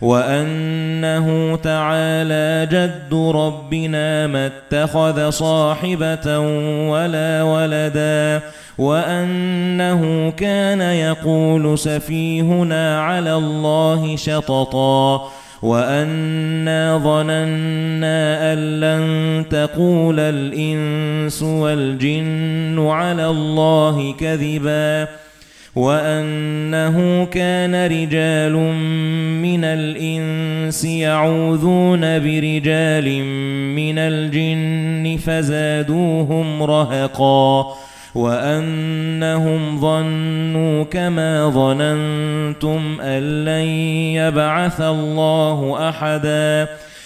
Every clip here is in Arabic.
وَأَنَّهُ تَعَالَى جَدُّ رَبِّنَا مَا اتَّخَذَ صَاحِبَةً وَلَا وَلَدًا وَأَنَّهُ كَانَ يَقُولُ سَفِيهُنَا عَلَى اللَّهِ شَطَطًا وَأَنَّا ظَنَنَّا أَن لَّن تَقُولَ الْإِنسُ وَالْجِنُّ عَلَى اللَّهِ كَذِبًا وَأَنَّهُ كَانَ رِجَالٌ مِنَ الْإِنسِ يَعُوذُونَ بِرِجَالٍ مِنَ الْجِنِّ فَزَادُوهُمْ رَهَقًا وَأَنَّهُمْ ظَنُّوا كَمَا ظَنَنتُمْ أَن لَّن يَبْعَثَ اللَّهُ أَحَدًا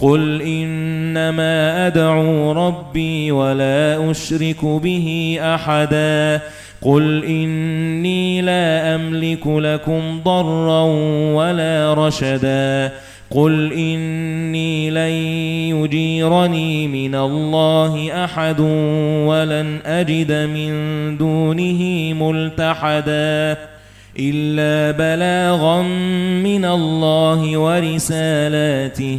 قُلْ إِنَّمَا أَدْعُو رَبِّي وَلَا أُشْرِكُ بِهِ أَحَدًا قُلْ إِنِّي لَا أَمْلِكُ لَكُمْ ضَرًّا وَلَا رَشَدًا قُلْ إِنِّي لَن يُجِيرَنِي مِنَ اللَّهِ أَحَدٌ وَلَنْ أَجِدَ مِن دُونِهِ مُلْتَحَدًا إِلَّا بَلَاغًا مِنَ اللَّهِ وَرِسَالَاتِهِ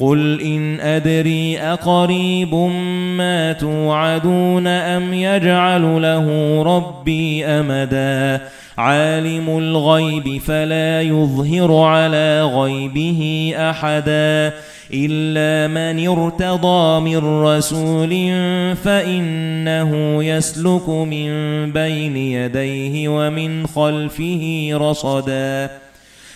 قُلْ إِنْ أَدْرِي أَقَرِيبٌ مَا تُوعَدُونَ أَمْ يَجْعَلُ لَهُ رَبِّي أَمَدًا عَالِمُ الْغَيْبِ فَلَا يُظْهِرُ عَلَى غَيْبِهِ أَحَدًا إِلَّا مَنِ ارْتَضَى مِن رَّسُولٍ فَإِنَّهُ يَسْلُكُ مِن بَيْنِ يَدَيْهِ وَمِنْ خَلْفِهِ رَصَدًا